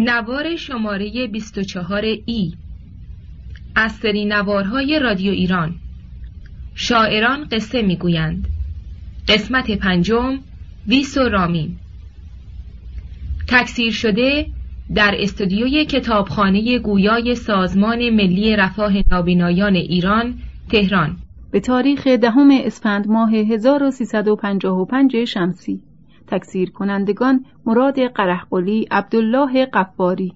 نوار شماره 24 ای. از سری نوارهای رادیو ایران. شاعران قصه می‌گویند. قسمت پنجم ویس و رامین. تکثیر شده در استودیوی کتابخانه گویای سازمان ملی رفاه نابینایان ایران تهران. به تاریخ دهم اسفند ماه 1355 شمسی. تکثیر کنندگان مراد قرهقلی عبدالله قفاری.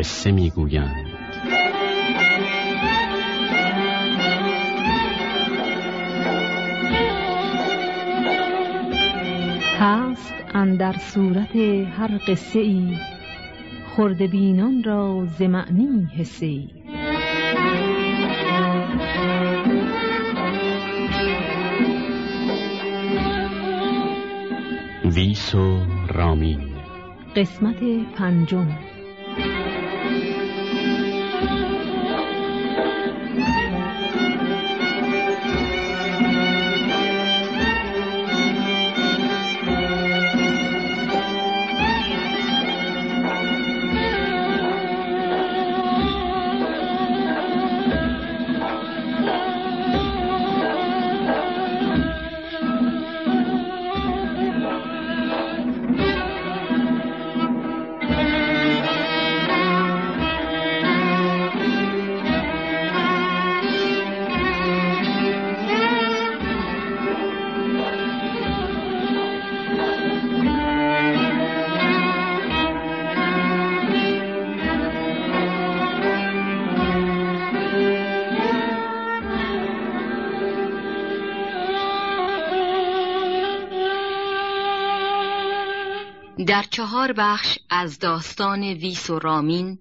قصه می‌گویند. هست اندر صورت هر قصه ای خرد بینان را ز معنی حسه ای ویس و رامین. قسمت پنجم. در چهار بخش از داستان ویس و رامین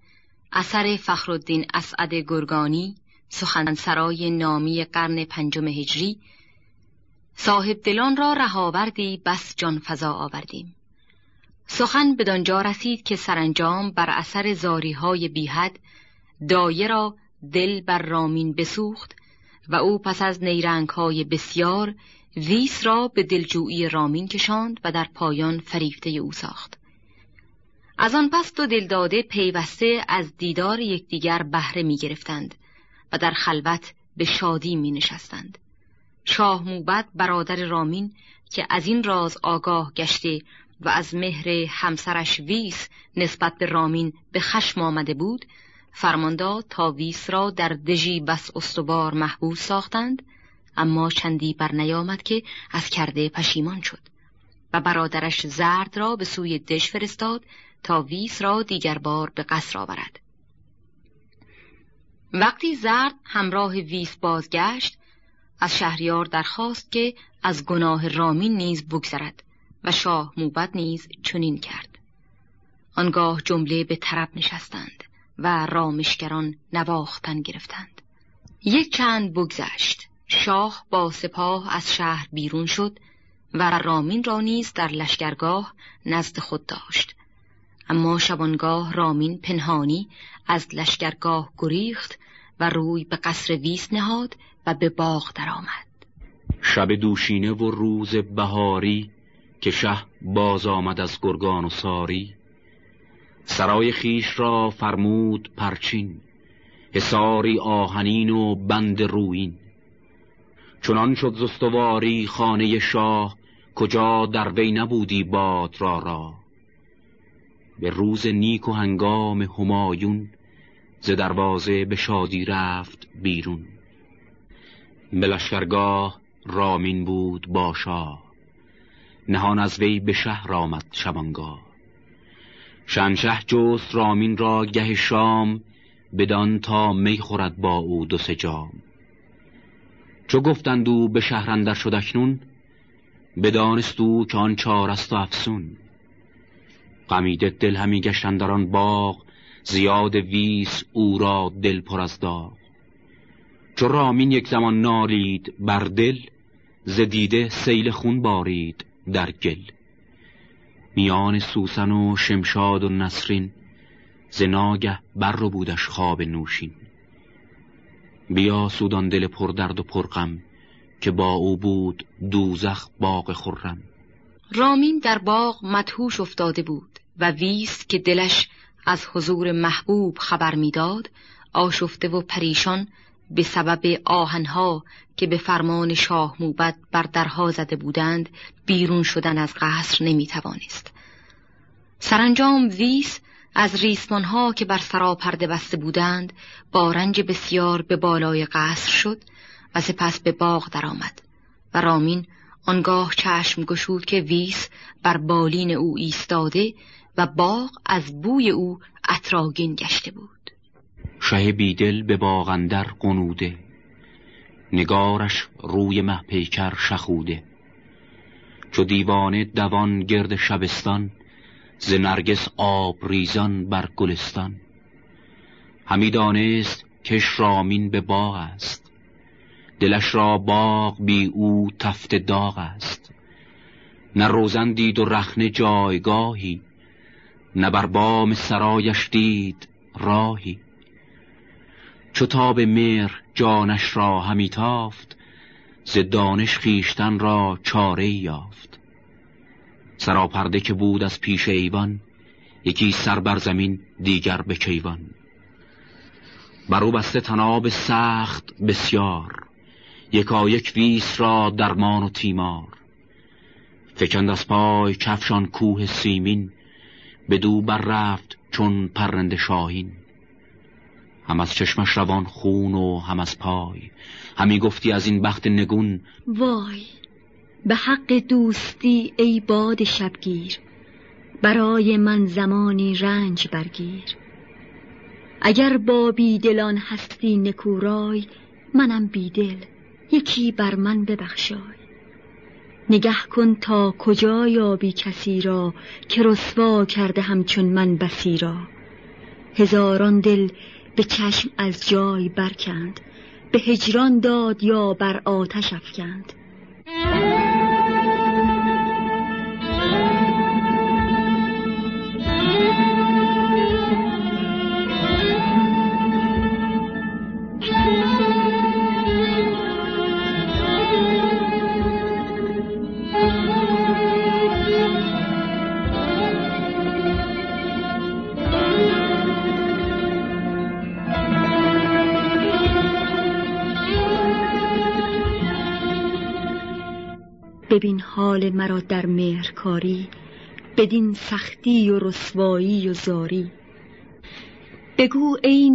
اثر فخرالدین اسعد گرگانی سخنسرای نامی قرن پنجم هجری صاحب دلان را رهاوردی بس جان فضا آوردیم. سخن بدانجا رسید که سرانجام بر اثر زاری های بیحد دایه را دل بر رامین بسوخت و او پس از نیرنگ های بسیار ویس را به دلجویی رامین کشاند و در پایان فریفته او ساخت. از آن پس دو دلداده پیوسته از دیدار یکدیگر بهره می گرفتند و در خلوت به شادی می نشستند. شاه موبد برادر رامین که از این راز آگاه گشته و از مهر همسرش ویس نسبت به رامین به خشم آمده بود فرماندا تا ویس را در دژی بس استوار محبوس ساختند اما چندی بر نیامد که از کرده پشیمان شد و برادرش زرد را به سوی دش فرستاد تا ویس را دیگر بار به قصر آورد. وقتی زرد همراه ویس بازگشت از شهریار درخواست که از گناه رامین نیز بگذرد و شاه موبد نیز چنین کرد. آنگاه جمله به طرب نشستند و رامشگران نواختن گرفتند. یک چند بگذشت. شاه با سپاه از شهر بیرون شد و رامین را نیز در لشکرگاه نزد خود داشت. اما شبانگاه رامین پنهانی از لشکرگاه گریخت و روی به قصر ویس نهاد و به باغ درآمد. شب دوشینه و روز بهاری که شه باز آمد از گرگان و ساری سرای خیش را فرمود پرچین حساری آهنین و بند روین چنان شد زستواری خانه شاه کجا در وی نبودی باد را را. به روز نیک و هنگام همایون ز دروازه به شادی رفت بیرون. به لشکرگاه رامین بود با شاه نهان از وی به شهر آمد شبانگاه. شنشه جست رامین را گه شام بدان تا می خورد با او دو سه جام. چو گفتند او به شهر اندر شد اکنون بدانست او که آن چار است و افسون. غمیده دل همی گشتن در آن باغ زیاد ویس او را دل پر از داغ. چو رامین یک زمان نالید بر دل ز دیده سیل خون بارید در گل. میان سوسن و شمشاد و نسرین ز ناگه بر رو بودش خواب نوشین. بیا سودان دل پر درد و پر غم که با او بود دوزخ باغ خرم رامین در باغ مدهوش افتاده بود و ویست که دلش از حضور محبوب خبر می‌داد آشفته و پریشان به سبب آهنها که به فرمان شاه موبد بر درها زده بودند بیرون شدن از قصر نمی توانست. سرانجام ویس از ریسمانها که بر سراپرده بسته بودند با رنج بسیار به بالای قصر شد و سپس به باغ درآمد. و رامین آنگاه چشم گشود که ویس بر بالین او ایستاده و باغ از بوی او اطراگین گشته بود. شه بیدل به باغندر قنوده نگارش روی محپیکر شخوده. چو دیوانه دوان گرد شبستان ز نرگس آب ریزان بر گلستان. همی دانست کش رامین به باغ است. دلش را باغ بی او تفت داغ است. نه روزن دید و رخنه جایگاهی نه بر بام سرایش دید راهی. چو تاب جانش را همی تافت ز دانش خیشتن را چاره یافت. سراپرده که بود از پیش ایوان یکی سر بر زمین دیگر به کیوان. برو بسته تناب سخت بسیار یکا یک ویس را درمان و تیمار. فکند از پای کفشان کوه سیمین بدو بر رفت چون پرنده شاهین. هم از چشمش روان خون و هم از پای. همی گفتی از این بخت نگون وای! به حق دوستی ای باد شبگیر برای من زمانی رنج برگیر. اگر با بیدلان هستی نکورای منم بیدل یکی بر من ببخشای. نگه کن تا کجا یابی کسی را که رسوا کرده همچون من بسی را. هزاران دل به چشم از جای برکند به هجران داد یا بر آتش افکند. Música ببین حال مرا در مهرکاری بدین سختی و رسوایی و زاری. بگو ای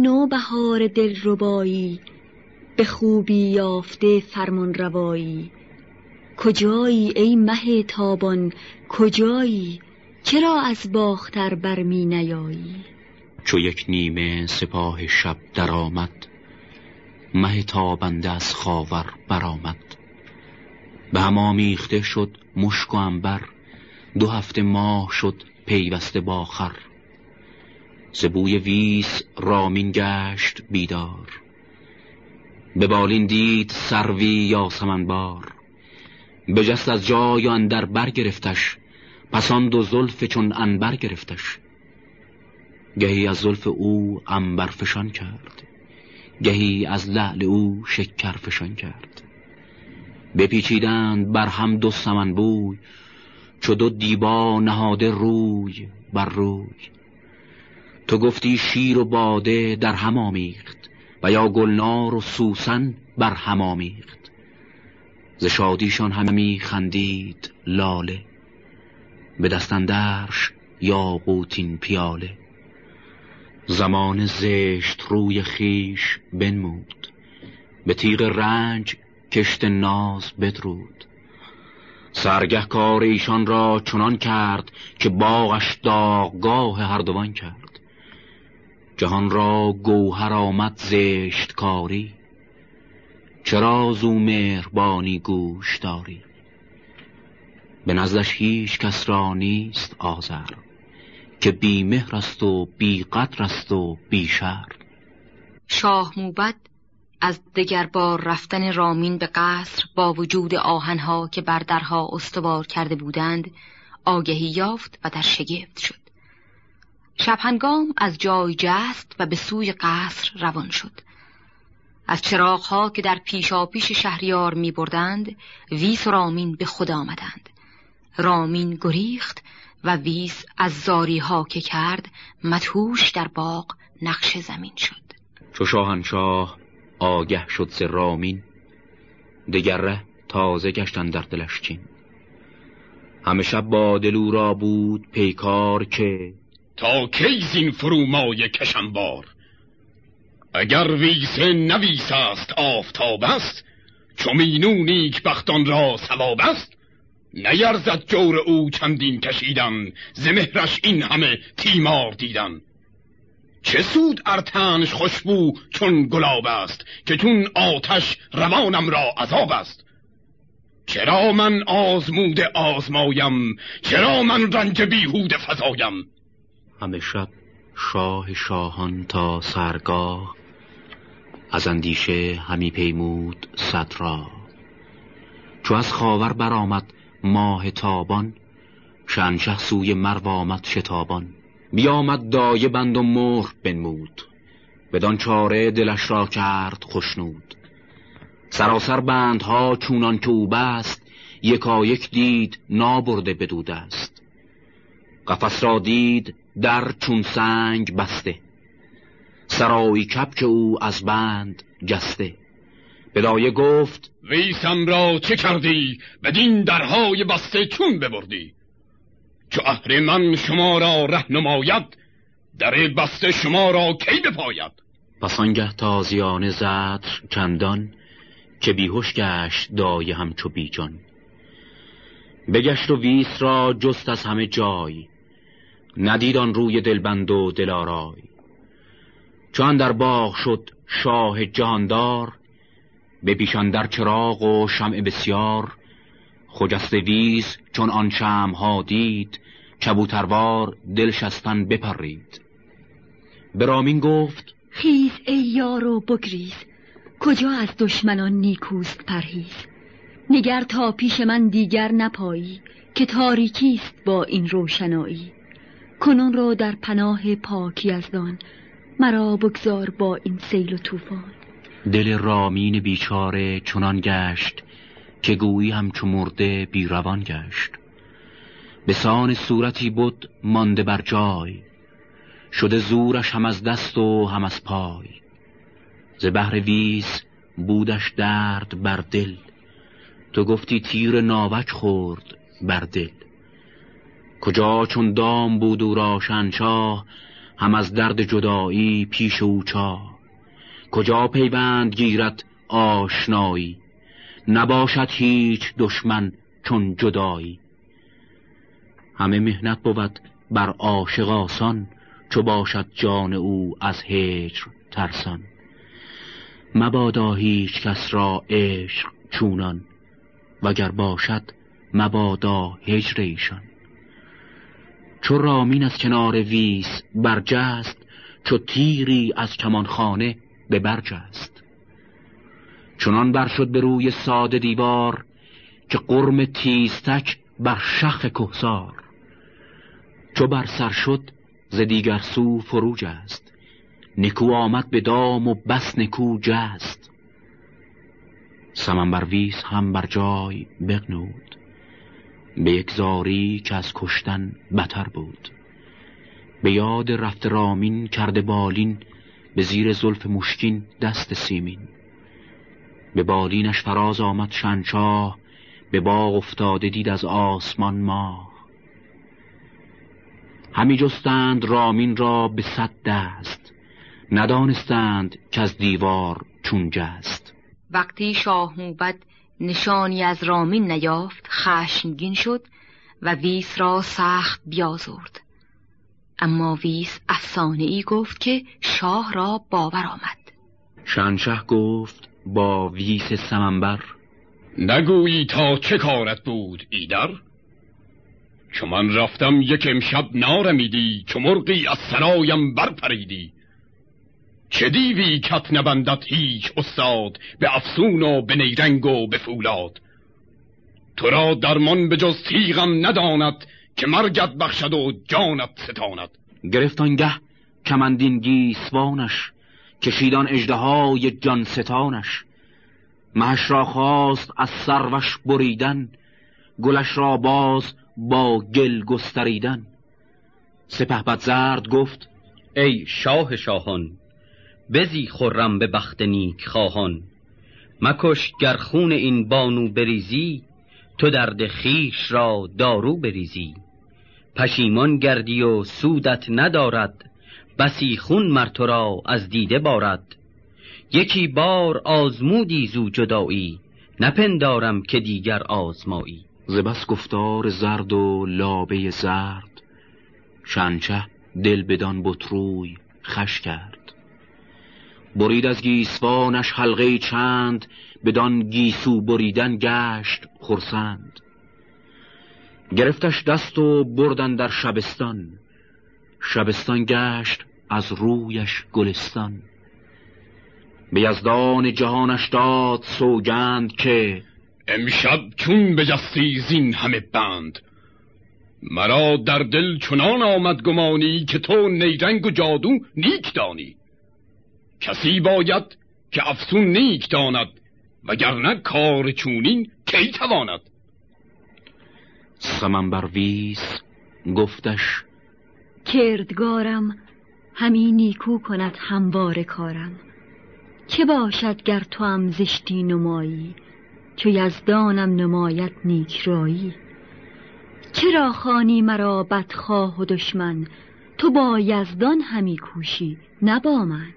دل ربایی به خوبی یافته فرمان روایی کجایی ای مه تابان کجایی؟ چرا از باختر برمی نیایی؟ چو یک نیمه سپاه شب درآمد مه تابنده از خاور برآمد. به هم آمیخته شد مشک و انبر دو هفته ماه شد پیوسته باخر ز بوی ویس رامین گشت بیدار. به بالین دید سروی یاسمن بار. بجست از جای و اندر بر گرفتش. پسان دو زلف چون انبر گرفتش. گهی از زلف او انبر فشان کرد. گهی از لعل او شکر فشان کرد. بپیچیدند بر هم دو سمن بوی چو دو دیبا نهاده روی بر روی. تو گفتی شیر و باده در هم آمیخت و یا گلنار و سوسن بر هم آمیخت. ز شادیشان همی خندید لاله به دستندرش یا قوتین پیاله. زمان زشت روی خیش بنمود به تیغ رنج کشت ناز بدرود. سرگه کار ایشان را چنان کرد که باغش داغگاه هر دوان کرد. جهان را گوهر آمد زشت کاری چرا زو مهربانی گوش داری؟ به نزدش هیچ کس را نیست آذر که بی مهر است و بی قدر است و بی شر شاه موبد از دگر بار رفتن رامین به قصر با وجود آهنها که بر درها استوار کرده بودند آگهی یافت و در شگفت شد. شبهنگام از جای جست و به سوی قصر روان شد. از چراغها که در پیشاپیش شهریار می بردند ویس و رامین به خود آمدند. رامین گریخت و ویس از زاری ها که کرد متوش در باغ نقش زمین شد. چو شاهنشاه آگه شد رامین دگر تازه گشتن در دلش چین. همه شب با دلو را بود پیکار که تا کی زین فرومای کشم بار اگر ویسه نویس است آفتاب است چو مینو نیک بختان را ثواب است نیرزد جور او چندین کشیدن ز این همه تیمار دیدن. چه سود ارتنش خوشبو چون گلاب است که چون آتش روانم را عذاب است؟ چرا من آزمود آزمایم؟ چرا من رنج بیهود فزایم؟ همه شب شاه شاهان تا سرگاه از اندیشه همی پیمود صد را. چو از خاور برآمد ماه تابان شنشه سوی مرو آمد شتابان. بیامد دایه بند و مهر بنمود. بدان چاره دلش را کرد خشنود. سراسر بندها چونان که او بست یکایک دید نابرده بدود است قفس را دید در چون سنگ بسته. سرایی کپک او از بند جسته. بدایه گفت ویسم را چه کردی؟ بدین درهای بسته چون ببردی؟ چو من شما را ره نماید در بسته شما را کی بپاید؟ پس آنگه تازیانه زد چندان که بیهوش گشت دایه همچو بیجان. بگشت و ویس را جست از همه جای ندید آن روی دلبند و دلارای. چون در باغ شد شاه جهاندار به پیشان در چراغ و شمع بسیار خجست ویز چون آن ها دید کبوتروار دل شستن بپرید. برامین گفت خیز ای یارو بگریز کجا از دشمنان نیکوست پرهیز؟ نگر تا پیش من دیگر نپایی که تاریکیست با این روشنایی. کنون رو در پناه پاکی از دان مرا بگذار با این سیل و طوفان. دل رامین بیچاره چنان گشت که گویی همچو مرده بیروان گشت. به سان صورتی بود مانده بر جای شده زورش هم از دست و هم از پای. ز بهر ویز بودش درد بر دل تو گفتی تیر ناوک خورد بر دل. کجا چون دام بود و را شنشاه هم از درد جدایی پیش او چاه. کجا پیوند گیرد آشنایی نباشد هیچ دشمن چون جدایی. همه مهنت بود بر عاشق آسان چو باشد جان او از هجر ترسان. مبادا هیچ کس را عشق چونان وگر باشد مبادا هجر ایشان. چو رامین از کنار ویس برجست چو تیری از کمانخانه به برج است چنان بر شد به روی ساده دیوار که قرم تیزتک بر شخ کهسار. چو بر سر شد ز دیگر سو فروج است. نکو آمد به دام و بس نکو جست. سمن بر ویس هم بر جای بغنود. به یک زاری که از کشتن بتر بود. به یاد رفت رامین کرده بالین به زیر زلف مشکین دست سیمین. به بالینش فراز آمد شنشاه به باغ افتاده دید از آسمان ماه. همی جستند رامین را به صد دست ندانستند که از دیوار چون جست. وقتی شاه موبد نشانی از رامین نیافت خشمگین شد و ویس را سخت بیازرد. اما ویس افسانه ای گفت که شاه را باور آمد. شنشه گفت با ویس سمنبر؟ نگویی تا چه کارت بود ایدر؟ چون من رفتم یک امشب نارمیدی چو مرغی از سرایم برپریدی. چه دیوی کت نبندد هیچ استاد به افسون و به نیرنگ و به فولاد؟ تو را درمان به جز تیغم نداند که مرگت بخشد و جانت ستاند. گرفتانگه کمندین گیسوانش. کشیدان اجدهای جان ستانش. مهش را خواست از سروش بریدن گلش را باز با گل گستریدن. سپه زرد گفت ای شاه شاهان بزی خرم به بخت نیک خواهان. مکش گر خون این بانو بریزی تو درد خیش را دارو بریزی. پشیمان گردی و سودت ندارد بسی خون مر را از دیده بارد. یکی بار آزمودی زو جدایی نپندارم که دیگر آزمایی. ز بس گفتار زرد و لابه زرد شنچه دل بدان بطروی خش کرد. برید از گیسوانش حلقه چند بدان گیسو بریدن گشت خرسند. گرفتش دست و بردن در شبستان شبستان گشت از رویش گلستان. به یزدان جهانش داد سوگند که امشب چون بجستی زین همه بند مرا در دل چنان آمد گمانی که تو نیرنگ و جادو نیک دانی. کسی باید که افسون نیک داند وگرنه کار چونین کی تواند؟ سمن بر ویس گفتش کردگارم همین نیکو کند هموار کارم. چه باشد گر تو هم زشتی نمایی چو یزدانم نماید نیک رایی چرا خانی مرا بدخواه و دشمن؟ تو با یزدان همی کوشی نه با من.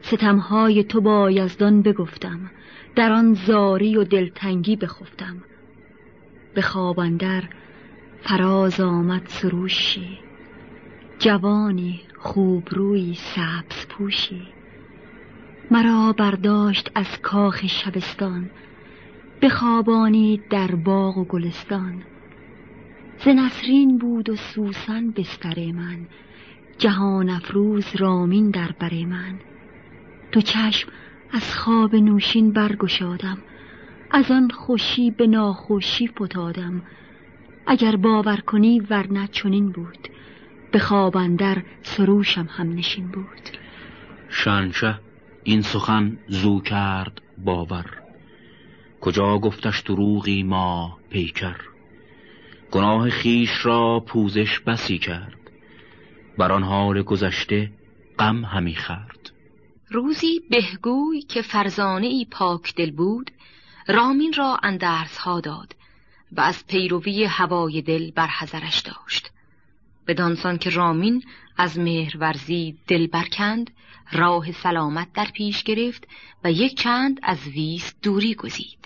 ستمهای تو با یزدان بگفتم در آن زاری و دلتنگی بخفتم. به خوابندر فراز آمد سروشی. جوانی خوب روی سبز پوشی مرا برداشت از کاخ شبستان. بخوابانید در باغ و گلستان. ز نسرین بود و سوسن بستر من. جهان افروز رامین در بر من. تو چشم از خواب نوشین برگشادم. از آن خوشی به ناخوشی فتادم. اگر باور کنی ورنه چنین بود. به خوابندر سروشم هم نشین بود. شنشه این سخن زو کرد باور. کجا گفتش دروغی ما پیکر؟ گناه خیش را پوزش بسی کرد. بر آن حال گذشته غم همی خرد روزی بهگوی که فرزانه ای پاک دل بود رامین را اندرس ها داد و از پیروی هوای دل بر حذرش داشت. بدانسان که رامین از مهرورزی دل برکند راه سلامت در پیش گرفت و یک چند از ویس دوری گزید.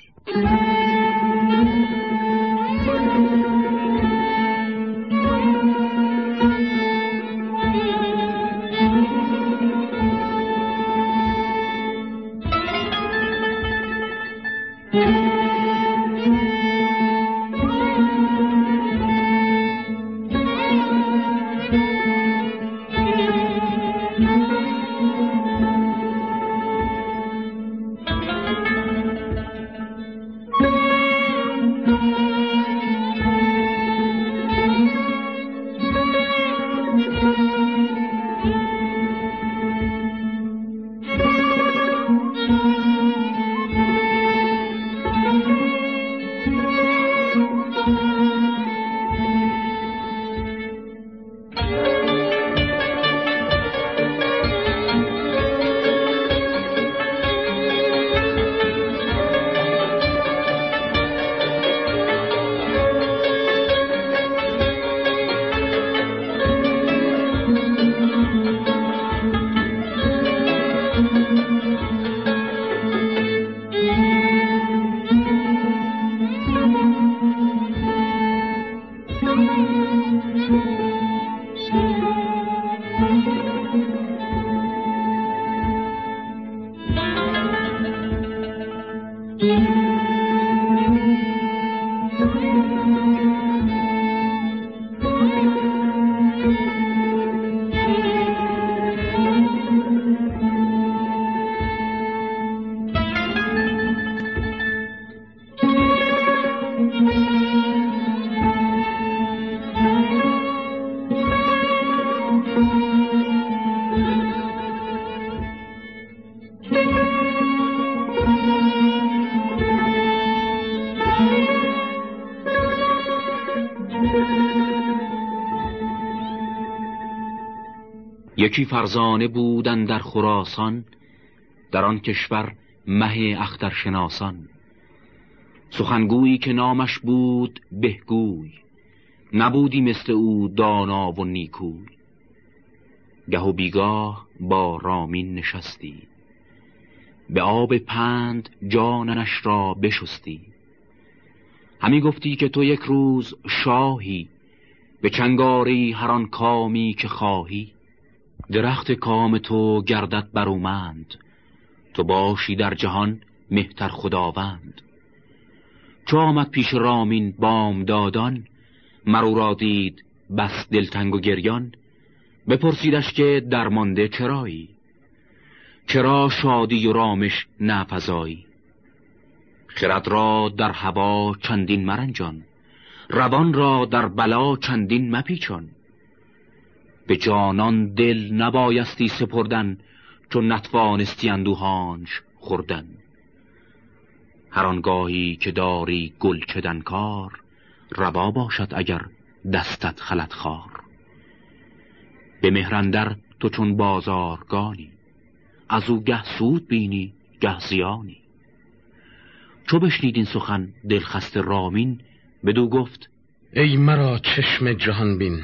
یکی فرزانه بودن در خراسان در آن کشور مه اخترشناسان. سخنگویی که نامش بود بهگوی نبودی مثل او دانا و نیکوی. گه و بیگاه با رامین نشستی به آب پند جاننش را بشستی. همی گفتی که تو یک روز شاهی به چنگاری هر آن کامی که خواهی. درخت کام تو گردت برومند تو باشی در جهان مهتر خداوند. چو آمد پیش رامین بام دادان مرو را دید بس دلتنگ و گریان. بپرسیدش که درمانده چرایی؟ چرا شادی و رامش نفزایی خرد را در هوا چندین مرنجان روان را در بلا چندین مپیچان. به جانان دل نبایستی سپردن چون نتوانستی اندوهانش خوردن. هر آنگاهی که داری گل چدن کار روا باشد اگر دستت خلط خار به مهرندر تو چون بازارگانی از او گه سود بینی گه زیانی. چو بشنید این سخن دلخست رامین بدو گفت ای مرا چشم جهان بین.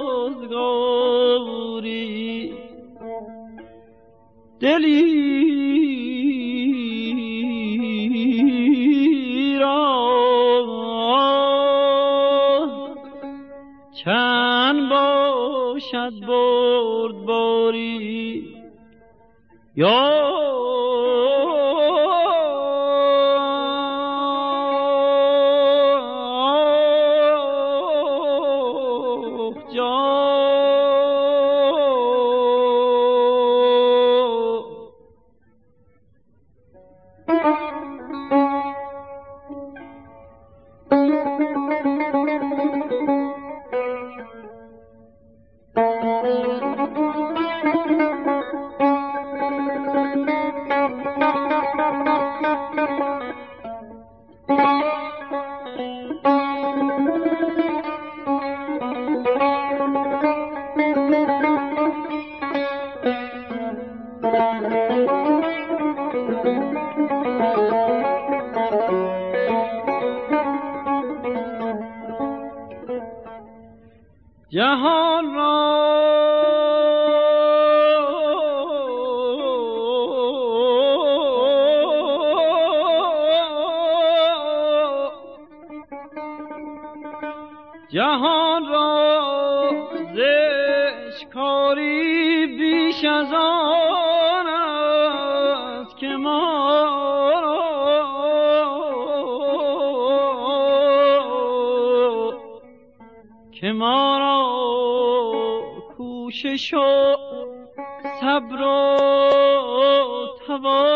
سازگاری دلی را چند باشد بردباری؟ یا توان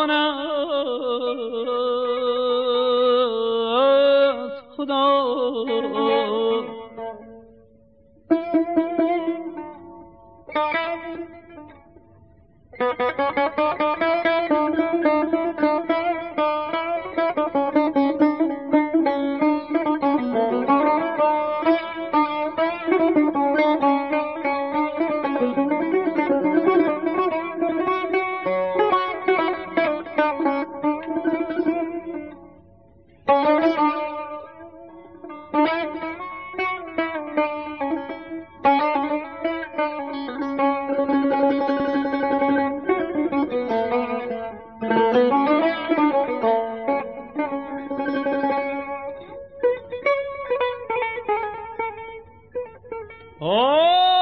哦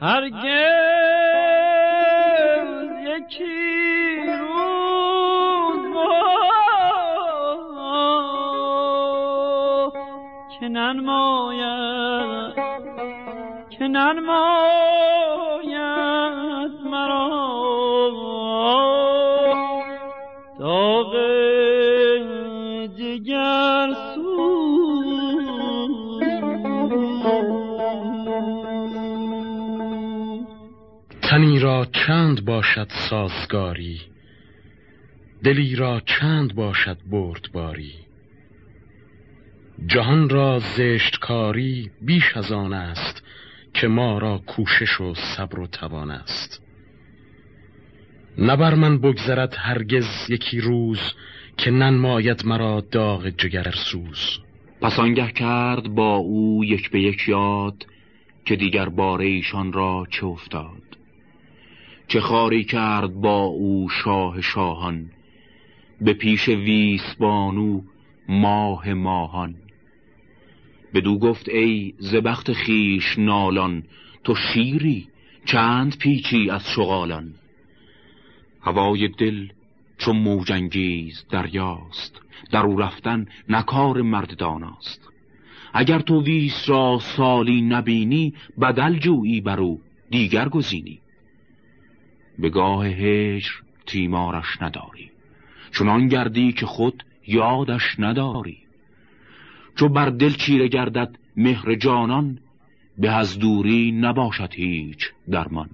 هرگز یکی روز که ننماید که ننماید باشد سازگاری دلی را چند باشد بردباری. جهان را زشتکاری بیش از آن است که ما را کوشش و صبر و توان است. نبر من بگذرد هرگز یکی روز که ننماید مرا داغ جگر سوز. پس آنگه کرد با او یک به یک یاد که دیگر باره ایشان را چه افتاد؟ چه خاری کرد با او شاه شاهان به پیش ویس بانو ماه ماهان. بدو گفت ای زبخت خیش نالان تو شیری چند پیچی از شغالان؟ هوای دل چون موجنگیز دریاست در او رفتن نکار مرد داناست اگر تو ویس را سالی نبینی بدل جویی بر او دیگر گزینی. به گاه هجر تیمارش نداری. چنان گردی که خود یادش نداری. چو بر دل چیره گردد مهر جانان به از دوری نباشد هیچ درمان.